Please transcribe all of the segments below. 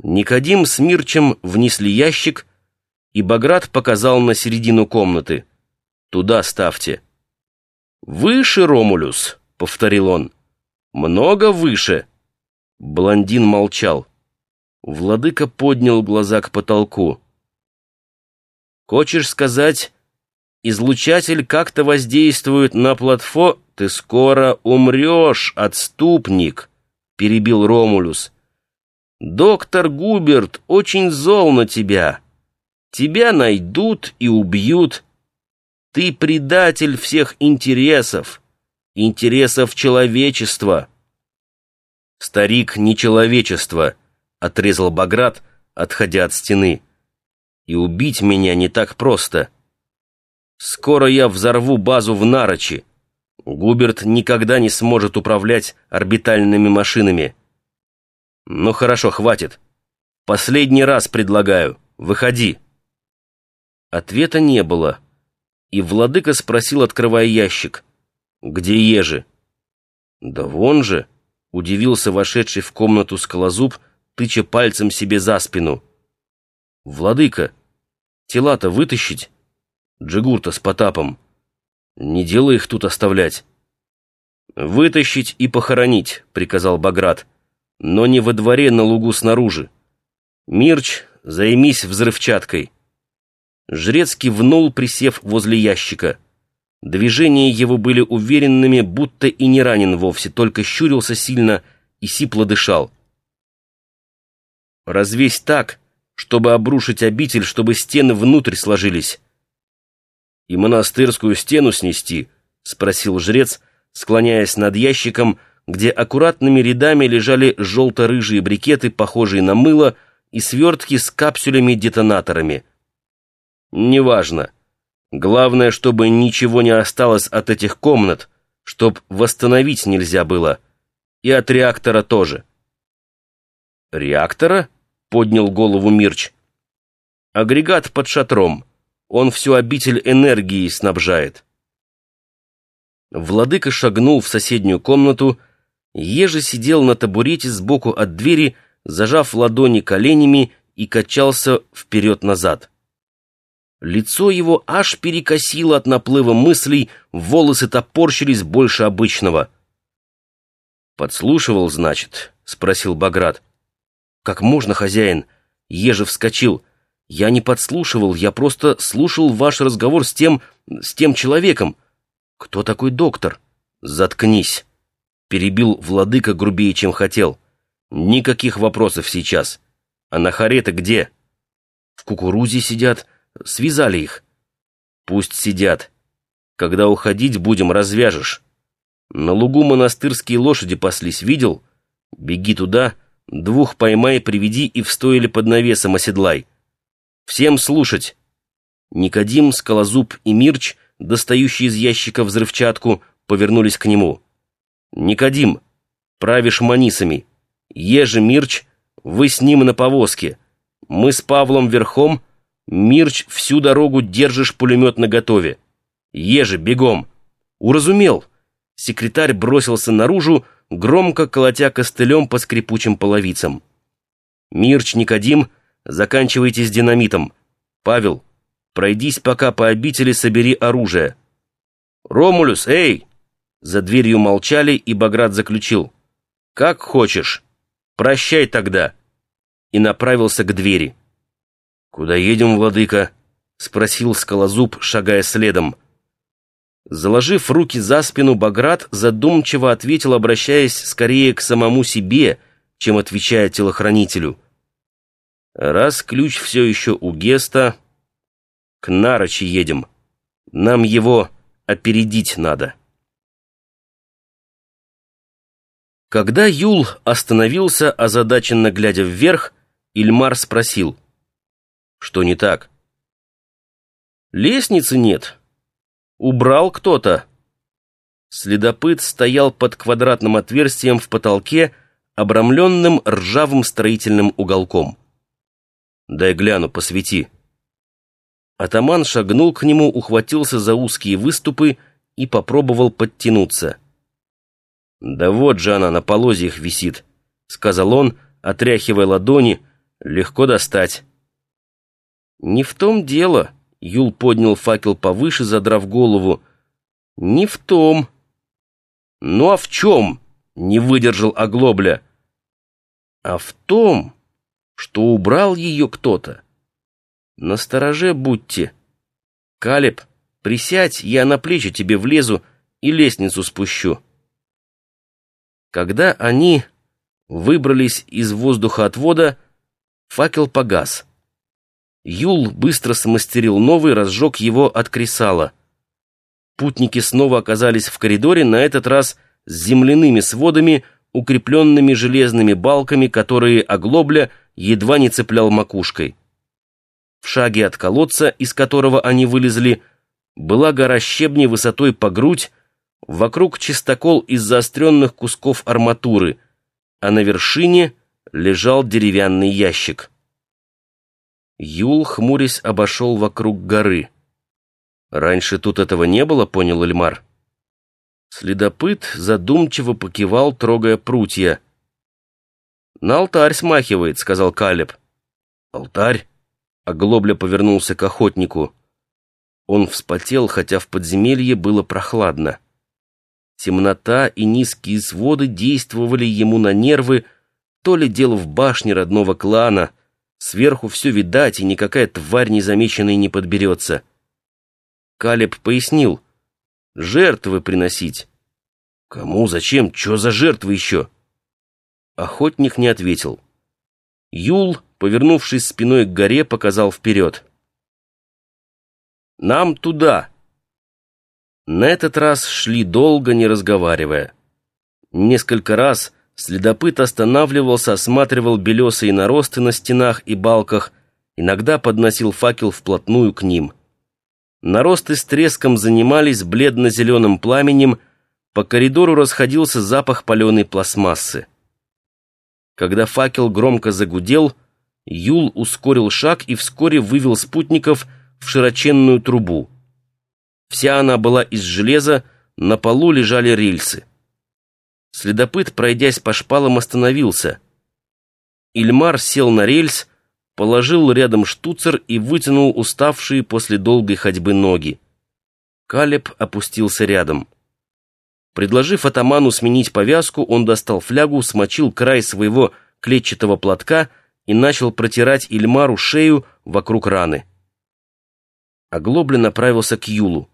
Никодим с Мирчем внесли ящик, и Баграт показал на середину комнаты. «Туда ставьте». «Выше, Ромулюс», — повторил он. «Много выше». Блондин молчал. Владыка поднял глаза к потолку. «Хочешь сказать, излучатель как-то воздействует на платфо? Ты скоро умрешь, отступник!» — перебил Ромулюс. «Доктор Губерт очень зол на тебя. Тебя найдут и убьют. Ты предатель всех интересов, интересов человечества». «Старик не человечество», — отрезал Баграт, отходя от стены. «И убить меня не так просто. Скоро я взорву базу в Нарочи. Губерт никогда не сможет управлять орбитальными машинами». «Ну хорошо, хватит. Последний раз предлагаю. Выходи». Ответа не было, и владыка спросил, открывая ящик. «Где ежи?» «Да вон же!» — удивился вошедший в комнату скалозуб, тыча пальцем себе за спину. «Владыка, тела-то вытащить? Джигурта с Потапом. Не делай их тут оставлять». «Вытащить и похоронить», — приказал Баграт, «но не во дворе на лугу снаружи. Мирч, займись взрывчаткой». Жрец кивнул, присев возле ящика. Движения его были уверенными, будто и не ранен вовсе, только щурился сильно и сипло дышал. «Развесь так, чтобы обрушить обитель, чтобы стены внутрь сложились». «И монастырскую стену снести?» — спросил жрец, склоняясь над ящиком, где аккуратными рядами лежали желто-рыжие брикеты, похожие на мыло, и свертки с капсулями-детонаторами. «Неважно». Главное, чтобы ничего не осталось от этих комнат, чтоб восстановить нельзя было. И от реактора тоже. «Реактора?» — поднял голову Мирч. «Агрегат под шатром. Он всю обитель энергией снабжает». Владыка шагнул в соседнюю комнату, еже сидел на табурете сбоку от двери, зажав ладони коленями и качался вперед-назад. Лицо его аж перекосило от наплыва мыслей, волосы топорщились больше обычного. «Подслушивал, значит?» — спросил Баграт. «Как можно, хозяин?» Ежев вскочил. «Я не подслушивал, я просто слушал ваш разговор с тем... с тем человеком. Кто такой доктор?» «Заткнись!» — перебил владыка грубее, чем хотел. «Никаких вопросов сейчас. А на харе-то где?» «В кукурузе сидят», Связали их. Пусть сидят. Когда уходить будем, развяжешь. На лугу монастырские лошади паслись, видел? Беги туда, двух поймай, приведи и в под навесом оседлай. Всем слушать. Никодим, Скалозуб и Мирч, достающие из ящика взрывчатку, повернулись к нему. «Никодим, правишь манисами. Еже, Мирч, вы с ним на повозке. Мы с Павлом верхом, Мирч, всю дорогу держишь пулемет наготове. Ежи, бегом!» «Уразумел!» Секретарь бросился наружу, громко колотя костылем по скрипучим половицам. «Мирч, Никодим, заканчивайте с динамитом. Павел, пройдись пока по обители, собери оружие». «Ромулюс, эй!» За дверью молчали, и Баграт заключил. «Как хочешь. Прощай тогда!» И направился к двери. «Куда едем, владыка?» — спросил скалозуб, шагая следом. Заложив руки за спину, Баграт задумчиво ответил, обращаясь скорее к самому себе, чем отвечая телохранителю. «Раз ключ все еще у Геста, к Нарочи едем. Нам его опередить надо». Когда Юл остановился, озадаченно глядя вверх, Ильмар спросил — что не так? Лестницы нет. Убрал кто-то. Следопыт стоял под квадратным отверстием в потолке, обрамленным ржавым строительным уголком. «Дай гляну, посвети». Атаман шагнул к нему, ухватился за узкие выступы и попробовал подтянуться. «Да вот же она на полозьях висит», — сказал он, отряхивая ладони, легко достать». «Не в том дело», — Юл поднял факел повыше, задрав голову. «Не в том». «Ну а в чем?» — не выдержал оглобля. «А в том, что убрал ее кто-то. Настороже будьте. Калеб, присядь, я на плечи тебе влезу и лестницу спущу». Когда они выбрались из воздухоотвода, факел погас. Юл быстро смастерил новый, разжег его от кресала. Путники снова оказались в коридоре, на этот раз с земляными сводами, укрепленными железными балками, которые оглобля едва не цеплял макушкой. В шаге от колодца, из которого они вылезли, была гора щебней высотой по грудь, вокруг чистокол из заостренных кусков арматуры, а на вершине лежал деревянный ящик. Юл, хмурясь, обошел вокруг горы. «Раньше тут этого не было», — понял Эльмар. Следопыт задумчиво покивал, трогая прутья. «На алтарь смахивает», — сказал Калеб. «Алтарь?» — Оглобля повернулся к охотнику. Он вспотел, хотя в подземелье было прохладно. Темнота и низкие своды действовали ему на нервы, то ли дело в башне родного клана — Сверху все видать, и никакая тварь незамеченной не подберется. Калеб пояснил. Жертвы приносить. Кому, зачем, что за жертвы еще? Охотник не ответил. Юл, повернувшись спиной к горе, показал вперед. «Нам туда!» На этот раз шли долго, не разговаривая. Несколько раз Следопыт останавливался, осматривал белесые наросты на стенах и балках, иногда подносил факел вплотную к ним. Наросты с треском занимались бледно-зеленым пламенем, по коридору расходился запах паленой пластмассы. Когда факел громко загудел, Юл ускорил шаг и вскоре вывел спутников в широченную трубу. Вся она была из железа, на полу лежали рельсы. Следопыт, пройдясь по шпалам, остановился. Ильмар сел на рельс, положил рядом штуцер и вытянул уставшие после долгой ходьбы ноги. Калеб опустился рядом. Предложив атаману сменить повязку, он достал флягу, смочил край своего клетчатого платка и начал протирать Ильмару шею вокруг раны. Оглобля направился к Юлу.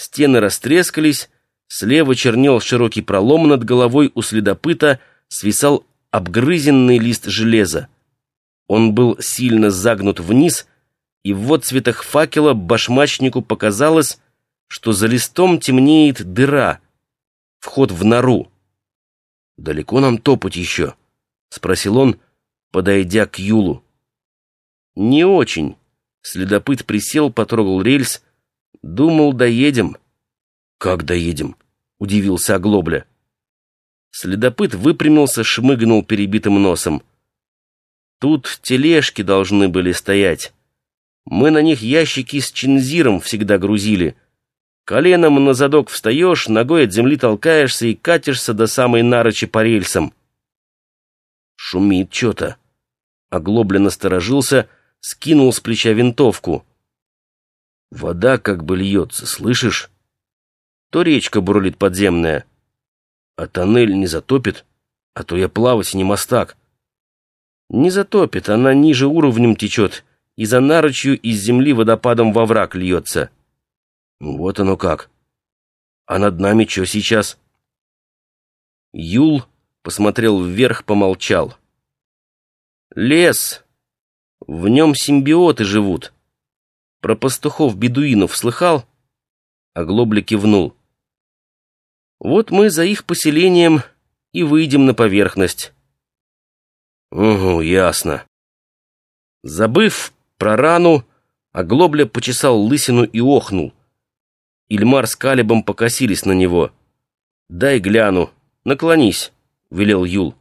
Стены растрескались, Слева чернел широкий пролом над головой у следопыта, свисал обгрызенный лист железа. Он был сильно загнут вниз, и в отцветах факела башмачнику показалось, что за листом темнеет дыра, вход в нору. «Далеко нам топать еще?» — спросил он, подойдя к Юлу. «Не очень». Следопыт присел, потрогал рельс. «Думал, доедем». «Как доедем?» — удивился Оглобля. Следопыт выпрямился, шмыгнул перебитым носом. «Тут тележки должны были стоять. Мы на них ящики с чинзиром всегда грузили. Коленом на задок встаешь, ногой от земли толкаешься и катишься до самой нарочи по рельсам». «Шумит что-то». Оглобля насторожился, скинул с плеча винтовку. «Вода как бы льется, слышишь?» то речка бурлит подземная. А тоннель не затопит, а то я плавать не мостак. Не затопит, она ниже уровнем течет, и за нарочью из земли водопадом во враг льется. Вот оно как. А над нами что сейчас? Юл посмотрел вверх, помолчал. Лес. В нем симбиоты живут. Про пастухов-бедуинов слыхал? Оглобля кивнул. Вот мы за их поселением и выйдем на поверхность. Угу, ясно. Забыв про рану, Оглобля почесал лысину и охнул. Ильмар с Калибом покосились на него. «Дай гляну, наклонись», — велел Юл.